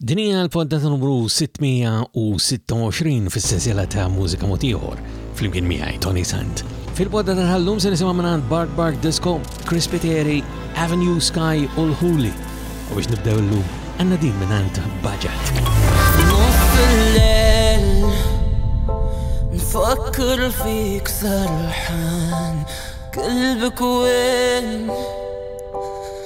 Din hija l-poddata numru 626 fis-sensiela ta' Mużika Mod Ieħor flimkien miegħi Tony Sant. Fil-poddata tal-lum se nisimgħu minn Bark Bark Disco, Chris Piteri, Avenue Sky u l-Huli. U biex nibdew illum għandna din minn Budget. Nfakkar fik sarħan, kelbek wen,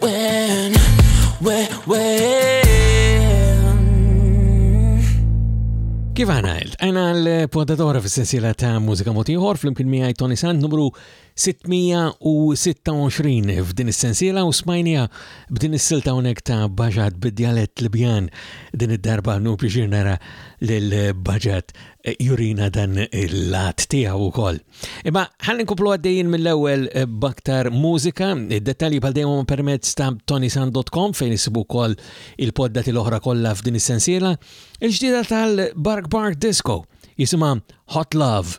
When, when, when. Kif għana għilt, għana l-poddatora f sensila ta' mużika motiħor fl-imkien miħaj Tony Sand numru 626 f'din s sensila u smajnija b'din s silta unek ta' baġat bid-dialett Libjan din id-darba nu biex nara l-baġat jurina dan il-lat tiegħu wkoll. Imma ħalli nkuplu għaddejjin mill-ewwel eh, baktar mużika, dettalji bħal dejjem permezz ta' tonisan.com fejn isibu wkoll il-podda til-oħra kollha f'din is-sensiela, il-ġdida tal-Bark Bark Disco jisimha Hot Love.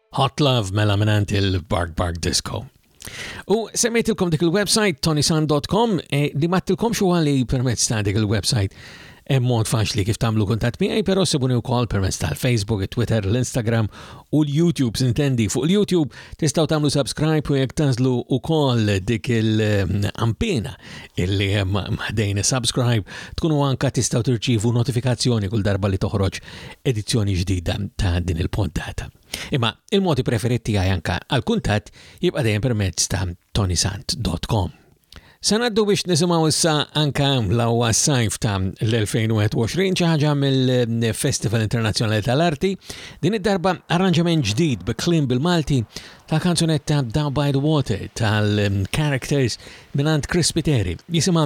Hot Love mela minant il-Bark Bark Disco. U semmejtilkom dik il-website tonisan.com e, li mattilkom xu għalli permezz ta' dik il-website mod faċli kif tamlu kuntat miegħi, però sebuni wkoll permezz tal-Facebook, Twitter, l-Instagram u l-YouTube sintendi. Fuq l-YouTube tistgħu tagħmlu subscribe u jekk tażlu wkoll dik il-ampina illi hemm maħdejn subscribe tkunu anka tistgħu tirċivu notifikazzjoni kull darba li toħroġ edizzjoni ġdida ta' din il-pontata. Imma il-modi preferit tiegħi anka għal-kuntatt jibqa' dejjem permezz ta' tonisant.com. Sanaddu biex nisimaw issa anka l-għawa sajf ta' l-2021 ċaħġa mill-Festival Internazjonali tal-Arti, din id-darba arranġament ġdid bi klim bil-Malti ta' kanzunetta Down by the Water tal-Characters minant Chris Piteri, jisima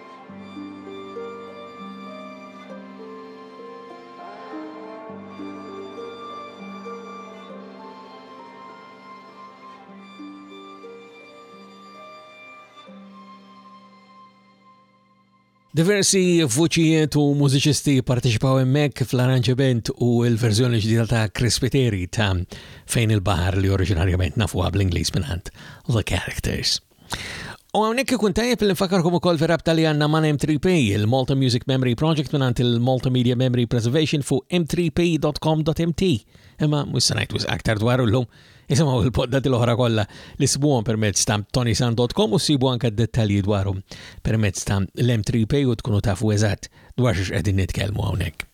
Diversi vuċijiet u mużiċisti parteċipaw hemmhekk fl-arranġament u l-verżjoni ġdida ta' Chris Peteri ta' Fejn il-Baħar li oriġinarjament nafuha bl-Ingliż minħant The Characters. U għawnek ikun tajjeb li nfakarkom ukoll fi rabta li għanna man M3P, il-Malta Music Memory Project minnant il-Malta Media Memory Preservation fu m3p.com.mt. Imma mhux se ngħid aktar dwar illum, isimgħu il-poddati l-oħra kollha li sibuhom permezz ta' tonisan.com u sibu anke dettalji dwarhom permezz ta' l-M3P u tkunu tafu eżatt dwar xiex qegħdin nitkellmu hawnhekk.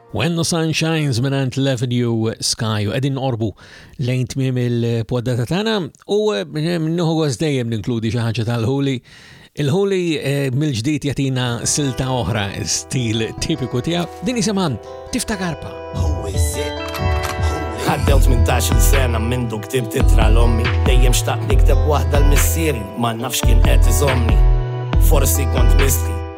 When the Sun Shines minant l-Avenue Sky u għedin orbu lejn tmim il-poddata tana u eh, minnuħu għaz dejjem ninkludi xaħġa tal-ħuli. Il-ħuli eh, mill-ġdijt jatina silta oħra stil tipiku tija, din jisiman tifta karpa. Għaddew 18 sena minn duk tib titra l-ommi, dejjem xtaq nikteb wahda l-missieri, ma nafx kien qed iżommi. Forsi kont mistħi,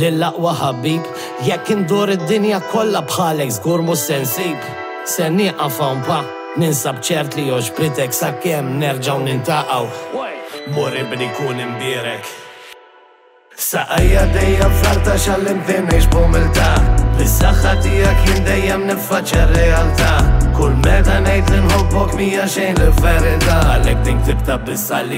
lill-aqwa ħabib Jekk indur id-dinja kollha bħalek żgur mhux se nsib Se nieqaf hawn pa Ninsab ċert li għoxbitek sakemm nerġgħu nintaqgħu Mur ibni kun imbierek Saqajja dejjem fl-art għax għallimtni ngħix b'umiltà Bis-saħħa tiegħek jien dejjem niffaċċja r-realtà Kull meta ngħid li nħobbok mija xejn il-verità Għalhekk din ktibtha bis-salib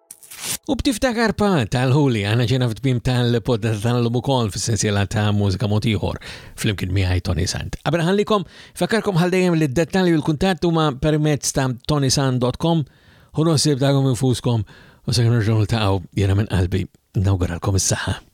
U b'tiftakar pa tal-ħuli għana ġena f'tbim tal-podda tal-lum ukoll fis-sensiela ta' mużika motiħor fl-imkien miħaj Tony Sand. Qabel ħallikom, fakkarkom għal dejjem li d-dettalji u l-kuntatt huma permezz ta' tonysand.com u nosib dagħkom infuskom u se nerġgħu niltaqgħu jiena minn qalbi nawguralkom is-saħħa.